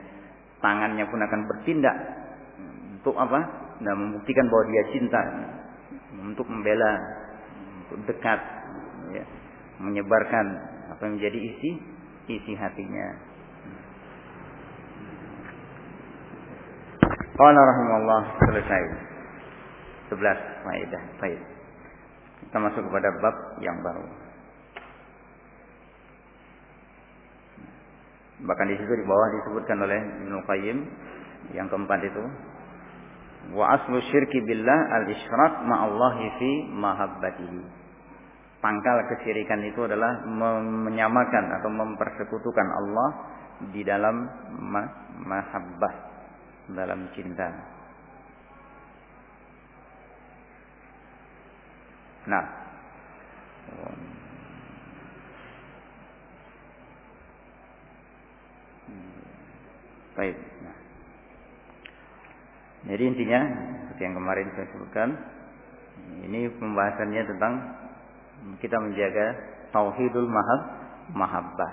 Tangannya pun akan bertindak untuk apa? Nah, membuktikan bahwa dia cinta untuk membela, dekat, ya, menyebarkan apa yang menjadi isi isi hatinya. Qala rahimahullah selesai. 11 faedah. Baik. Kita masuk kepada bab yang baru. Bahkan di situ di bawah disebutkan oleh Ibnu Qayyim yang keempat itu wa aslu syirki billah al isyrak ma'allahi fi mahabbatihi. Pangkal kesyirikan itu adalah menyamakan atau mempersekutukan Allah di dalam mahabbah, dalam cinta. Nah, Baik. Jadi intinya seperti yang kemarin saya sebutkan, ini pembahasannya tentang kita menjaga tauhidul mahab mahabbah.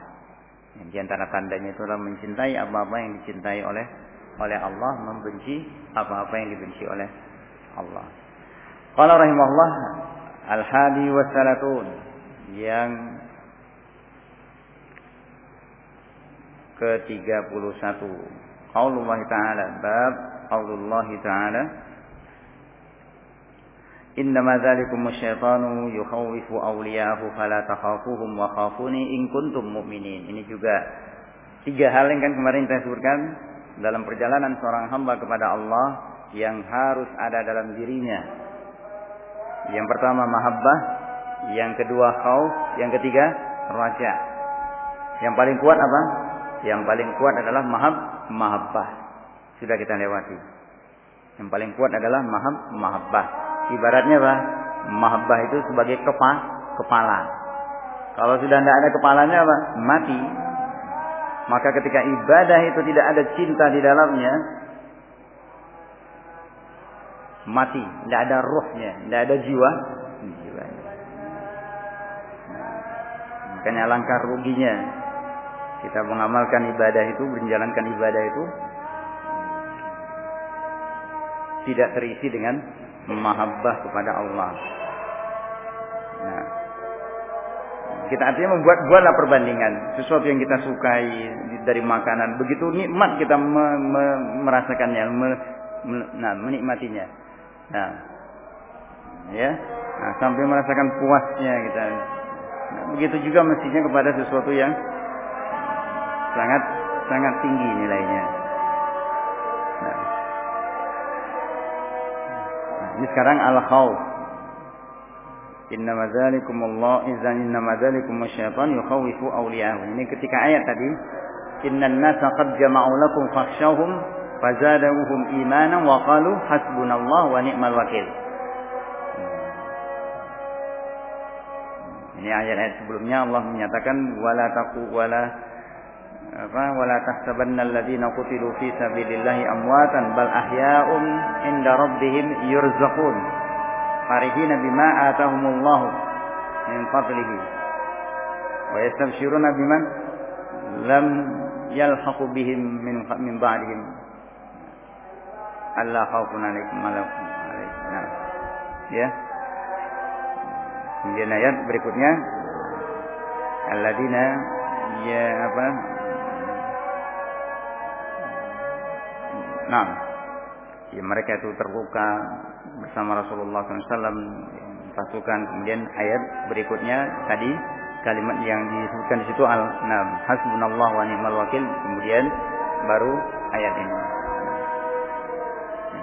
Di antara tandanya adalah mencintai apa-apa yang dicintai oleh oleh Allah, membenci apa-apa yang dibenci oleh Allah. Qala rahimahullah al-hadi wa salatun yang ke-31. Qaulullah Ta'ala bab qaulullah Ta'ala Dzalikum asyaitanu yukhawifu awliyahu fala takhafuhum wa khafuni in kuntum mu'minin. Ini juga tiga hal yang kan kemarin saya sebutkan dalam perjalanan seorang hamba kepada Allah yang harus ada dalam dirinya. Yang pertama mahabbah, yang kedua khauf, yang ketiga raja. Yang paling kuat apa? Yang paling kuat adalah mahab mahabbah. Sudah kita lewati. Yang paling kuat adalah mahab mahabbah. Ibaratnya apa? Mahabbah itu sebagai kepa, kepala. Kalau sudah tidak ada kepalanya apa? Mati. Maka ketika ibadah itu tidak ada cinta di dalamnya, mati, tidak ada rohnya, tidak ada jiwa, jiwanya. Nah, makanya langkah ruginya kita mengamalkan ibadah itu, menjalankan ibadah itu tidak terisi dengan mahabbah kepada Allah. Nah, kita artinya membuat buatlah perbandingan. Sesuatu yang kita sukai dari makanan. Begitu nikmat kita me, me, merasakannya me, me, nah menikmatinya. Nah. Ya. Nah, sampai merasakan puasnya kita. Nah, begitu juga mestinya kepada sesuatu yang sangat sangat tinggi nilainya ini sekarang al khawf Inna dzalikum Allah izan inna dzalikum syaitan yukhawifu awliyahu. Ini ketika ayat tadi, innan nasa qad jama'u lakum fakhshawhum fazadahum imanan wa qalu hasbunallah wa ni'mal wakil. Ini ayat-ayat sebelumnya Allah menyatakan wala taqu wala apa wala tahsabanna alladziina qutilu fi sabilillahi amwatan bal ahya'un inda rabbihim yurzaqun farihina bima atahumullahu min fadlihi wa yastabshiruna biman lam yalhaqu bihim min min ba'dihim alla khaufun alaikum nah ya kemudian ayat berikutnya alladzina ya apa nah ya mereka itu terluka bersama Rasulullah SAW pasukan. Kemudian ayat berikutnya tadi kalimat yang disebutkan di situ al nam hasbunallah wa ni'mal wakil. Kemudian baru ayat ini.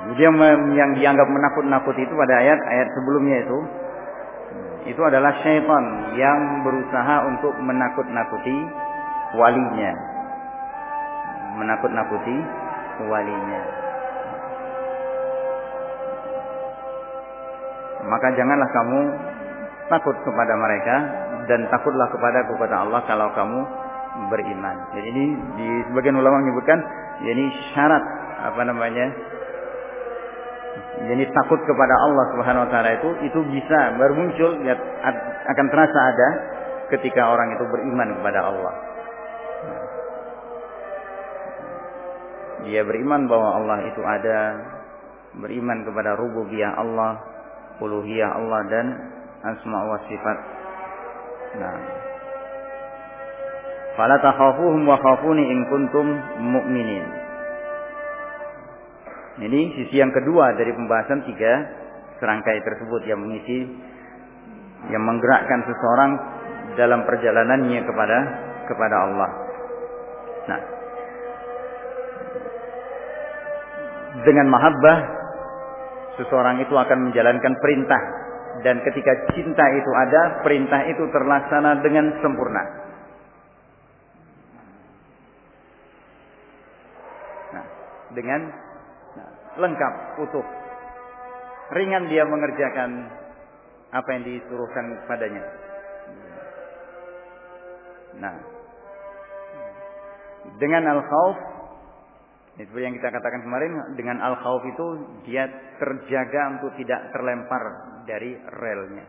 Jadi yang, yang dianggap menakut-nakuti itu pada ayat-ayat sebelumnya itu itu adalah syaitan yang berusaha untuk menakut-nakuti walinya. Menakut-nakuti walinya maka janganlah kamu takut kepada mereka dan takutlah kepada kepada Allah kalau kamu beriman. Jadi ini di sebagian ulama menyebutkan ini syarat apa namanya? Jadi takut kepada Allah Subhanahu wa taala itu itu bisa bermuncul ya, akan terasa ada ketika orang itu beriman kepada Allah. Dia beriman bahwa Allah itu ada, beriman kepada rububiyah Allah, uluhiyah Allah dan asma wa sifat. Nah. Fala takhafuhum wa khafuni in kuntum mu'minin. Ini sisi yang kedua dari pembahasan tiga serangkai tersebut yang mengisi yang menggerakkan seseorang dalam perjalanannya kepada kepada Allah. Nah, dengan mahabbah seseorang itu akan menjalankan perintah dan ketika cinta itu ada, perintah itu terlaksana dengan sempurna. Nah, dengan nah, lengkap, utuh. Ringan dia mengerjakan apa yang disuruhkan padanya. Nah, dengan al-khauf seperti yang kita katakan kemarin dengan al khawf itu dia terjaga untuk tidak terlempar dari relnya.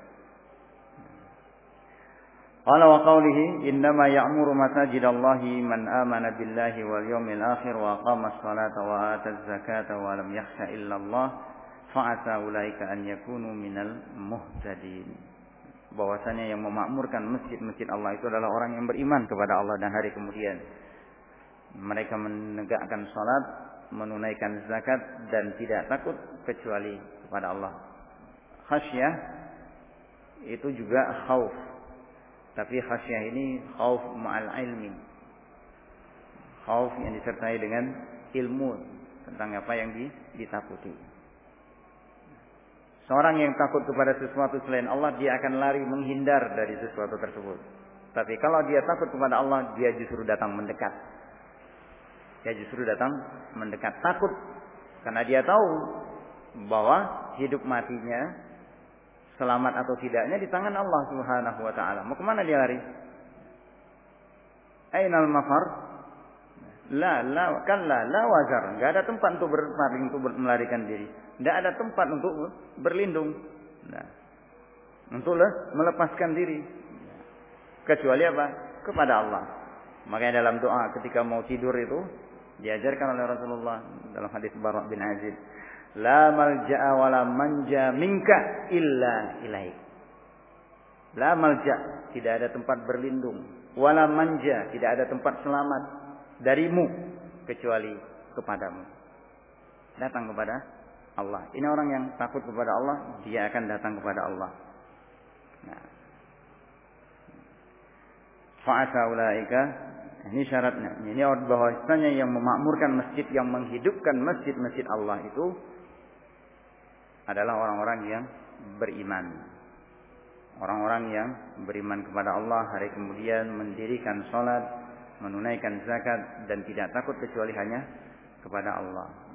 Qala wa qawlihi innama ya'muru masajidallahi man amana billahi wal yawmil akhir wa aqama as-salata wa ata az-zakata wa lam yakhsha illa Allah fa'asa ulaika an yakunu minal muhtadin. Bahwasanya yang memakmurkan masjid-masjid Allah itu adalah orang yang beriman kepada Allah dan hari kemudian Mereka menegakkan salat, menunaikan zakat dan tidak takut kecuali kepada Allah. Khasyah itu juga khauf. Tapi khasyah ini khauf ma'al ilmi. Khauf yang disertai dengan ilmu tentang apa yang ditakuti. Seorang yang takut kepada sesuatu selain Allah, dia akan lari menghindar dari sesuatu tersebut. Tapi kalau dia takut kepada Allah, dia justru datang mendekat. Dia justru datang mendekat. Takut. Karena dia tahu bahwa hidup matinya, selamat atau tidaknya di tangan Allah subhanahu wa ta'ala. Mau ke mana dia lari? Ainal mafar? La, la, kan la, wajar. Gak ada tempat untuk berpaling, untuk melarikan diri. Tidak ada tempat untuk berlindung. Nah, untuk melepaskan diri. Kecuali apa? Kepada Allah. Makanya dalam doa ketika mau tidur itu diajarkan oleh Rasulullah dalam hadis Barak bin Azib. La malja'a wa la manja minka illa ilaik. La malja, tidak ada tempat berlindung. Wala manja, tidak ada tempat selamat darimu kecuali kepadamu. Datang kepada Allah. Ini orang yang takut kepada Allah, dia akan datang kepada Allah. Nah. Fa'asa ulaika ini syaratnya. Ini bahwasanya yang memakmurkan masjid, yang menghidupkan masjid-masjid Allah itu adalah orang-orang yang beriman. Orang-orang yang beriman kepada Allah hari kemudian mendirikan sholat, menunaikan zakat dan tidak takut kecuali hanya kepada Allah.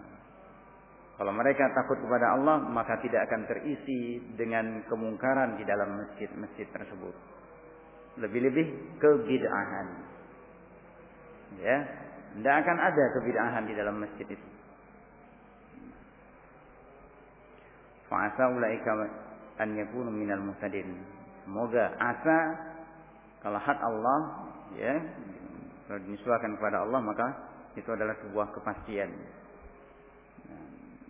Kalau mereka takut kepada Allah, maka tidak akan terisi dengan kemungkaran di dalam masjid-masjid tersebut. Lebih-lebih kebid'ahan. Ya, tidak akan ada kebid'ahan di dalam masjid itu. Fa'asa ulaika an yakunu minal muhtadin. Semoga asa kalau hak Allah ya kalau kepada Allah maka itu adalah sebuah kepastian.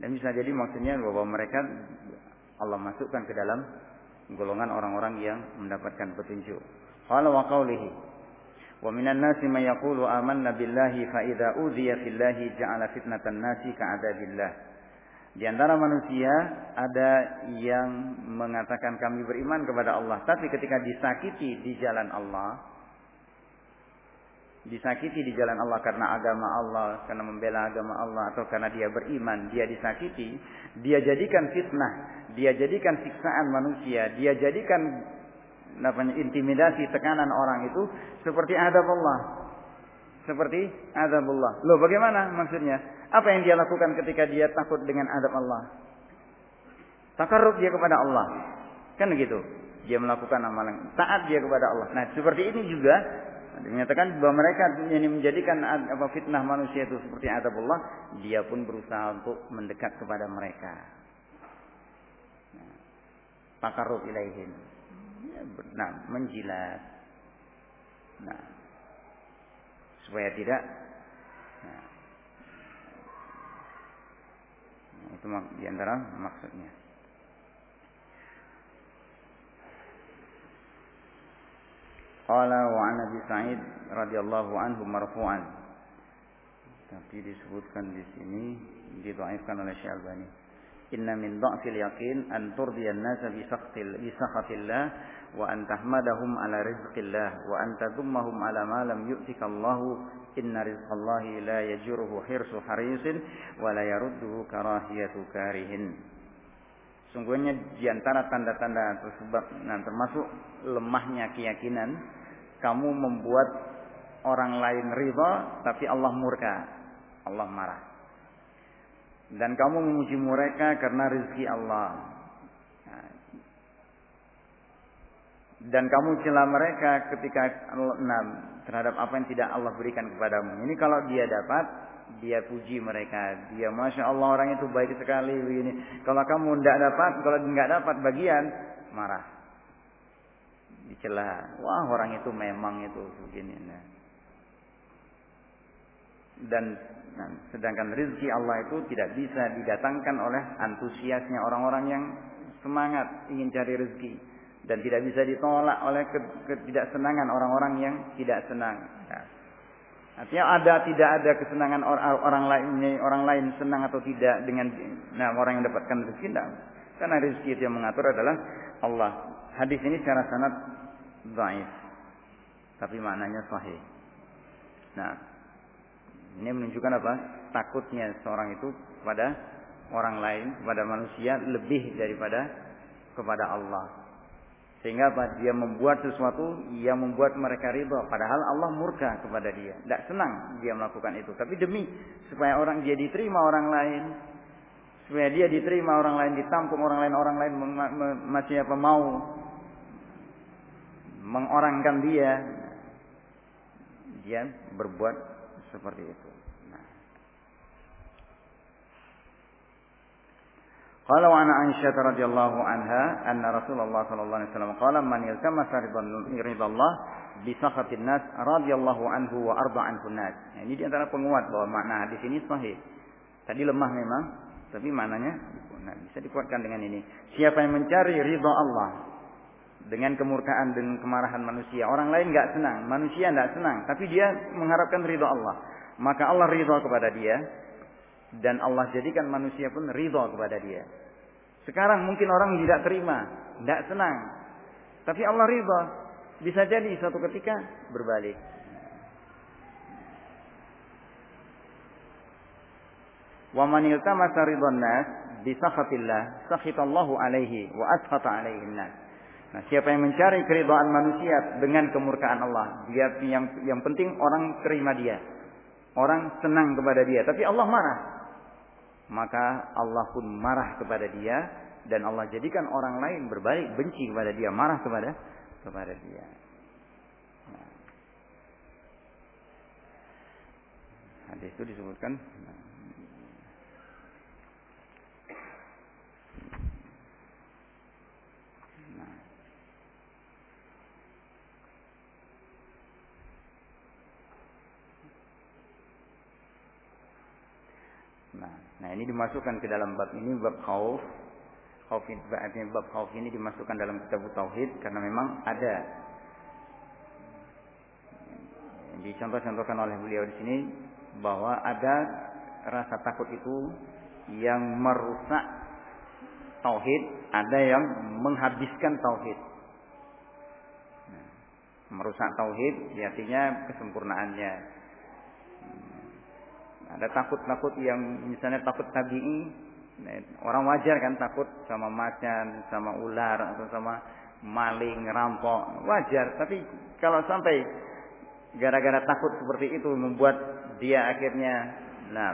Dan bisa jadi maksudnya bahwa mereka Allah masukkan ke dalam golongan orang-orang yang mendapatkan petunjuk. Qala wa qawlihi wa minan nasi may yaqulu amanna billahi fa idza udhiya fillahi ja'ala fitnatan nasi ka'adabillah. Di antara manusia ada yang mengatakan kami beriman kepada Allah, tapi ketika disakiti di jalan Allah, disakiti di jalan Allah karena agama Allah, karena membela agama Allah atau karena dia beriman, dia disakiti, dia jadikan fitnah, dia jadikan siksaan manusia, dia jadikan namanya intimidasi tekanan orang itu seperti adab Allah. Seperti adab Allah. Loh bagaimana maksudnya? Apa yang dia lakukan ketika dia takut dengan adab Allah? Takarruf dia kepada Allah. Kan begitu. Dia melakukan amalan taat dia kepada Allah. Nah, seperti ini juga Dinyatakan bahwa mereka ini menjadikan apa fitnah manusia itu seperti adabullah, dia pun berusaha untuk mendekat kepada mereka. Nah, ilaihim. Ya, nah, menjilat. Nah, supaya tidak nah, itu di antara maksudnya. Qala wa an Abi Sa'id radhiyallahu anhu marfu'an. Tapi disebutkan di sini didhaifkan oleh Syekh Albani. Inna min dha'fil yaqin an turdiya an-nasa bi sakhatillah wa an tahmadahum ala rizqillah wa an tadummahum ala ma lam yu'tika Allah inna rizqallahi la yajuruhu hirsu harisin wa la yarudduhu karahiyatu karihin. Sungguhnya di antara tanda-tanda tersebut, nah termasuk lemahnya keyakinan, kamu membuat orang lain ridha, tapi Allah murka, Allah marah. Dan kamu memuji mereka karena rezeki Allah. Nah, dan kamu celah mereka ketika nah, terhadap apa yang tidak Allah berikan kepadamu. Ini kalau dia dapat, dia puji mereka. Dia masya Allah orang itu baik sekali begini. Kalau kamu tidak dapat, kalau tidak dapat bagian, marah. Dicela. Wah orang itu memang itu begini. Dan nah, sedangkan rezeki Allah itu tidak bisa didatangkan oleh antusiasnya orang-orang yang semangat ingin cari rezeki dan tidak bisa ditolak oleh ketidaksenangan orang-orang yang tidak senang. Nah, Artinya ada tidak ada kesenangan orang, lain orang lain senang atau tidak dengan nah orang yang mendapatkan rezeki tidak. Karena rezeki itu yang mengatur adalah Allah. Hadis ini secara sanad dhaif. Tapi maknanya sahih. Nah, ini menunjukkan apa? Takutnya seorang itu kepada orang lain, kepada manusia lebih daripada kepada Allah. Sehingga apa? Dia membuat sesuatu yang membuat mereka ridho. Padahal Allah murka kepada dia. Tidak senang dia melakukan itu. Tapi demi supaya orang dia diterima orang lain. Supaya dia diterima orang lain, ditampung orang lain. Orang lain masih apa mau mengorangkan dia. Dia berbuat seperti itu. Qala wa ana Aisyah radhiyallahu anha anna Rasulullah sallallahu alaihi wasallam qala man yaltamasa ridallah bi sakhatin nas radhiyallahu anhu wa arda anhu nas. Nah, ini di antara penguat bahwa makna di sini sahih. Tadi lemah memang, tapi maknanya nah, bisa dikuatkan dengan ini. Siapa yang mencari ridha Allah dengan kemurkaan dan kemarahan manusia, orang lain nggak senang, manusia nggak senang, tapi dia mengharapkan ridha Allah. Maka Allah ridha kepada dia, dan Allah jadikan manusia pun ridho kepada dia. Sekarang mungkin orang tidak terima, tidak senang. Tapi Allah ridho. Bisa jadi suatu ketika berbalik. Wa man iltamasa ridwan nas bi sakhatillah, sakhitallahu alaihi wa askhata alaihi nas. Nah, siapa yang mencari keridhaan manusia dengan kemurkaan Allah, dia yang yang penting orang terima dia. Orang senang kepada dia, tapi Allah marah maka Allah pun marah kepada dia dan Allah jadikan orang lain berbalik benci kepada dia, marah kepada kepada dia. Nah. Hadis itu disebutkan Nah ini dimasukkan ke dalam bab ini bab khauf. Khauf ini bab khauf ini dimasukkan dalam kitab tauhid karena memang ada dicontoh-contohkan oleh beliau di sini bahwa ada rasa takut itu yang merusak tauhid, ada yang menghabiskan tauhid. Nah, merusak tauhid artinya kesempurnaannya ada takut-takut yang misalnya takut tabi'i. Nah, orang wajar kan takut sama macan, sama ular atau sama maling, rampok. Wajar. Tapi kalau sampai gara-gara takut seperti itu membuat dia akhirnya nah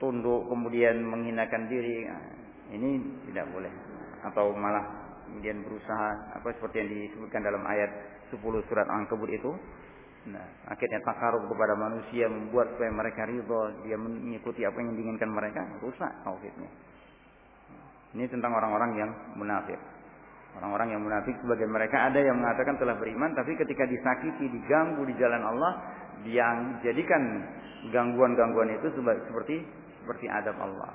tunduk kemudian menghinakan diri. Nah, ini tidak boleh. Atau malah kemudian berusaha apa seperti yang disebutkan dalam ayat 10 surat Al-Ankabut itu Nah, akhirnya takarub kepada manusia membuat supaya mereka ridho, dia mengikuti apa yang diinginkan mereka, rusak tauhidnya. Ini tentang orang-orang yang munafik. Orang-orang yang munafik sebagai mereka ada yang mengatakan telah beriman, tapi ketika disakiti, diganggu di jalan Allah, yang jadikan gangguan-gangguan itu seperti seperti adab Allah.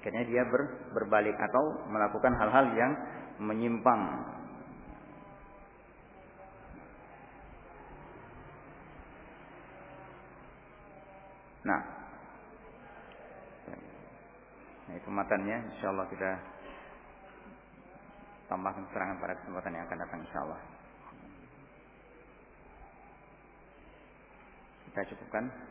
Akhirnya dia ber, berbalik atau melakukan hal-hal yang menyimpang Nah, nah itu matanya, insya Allah kita tambahkan keterangan pada kesempatan yang akan datang insya Allah. Kita cukupkan.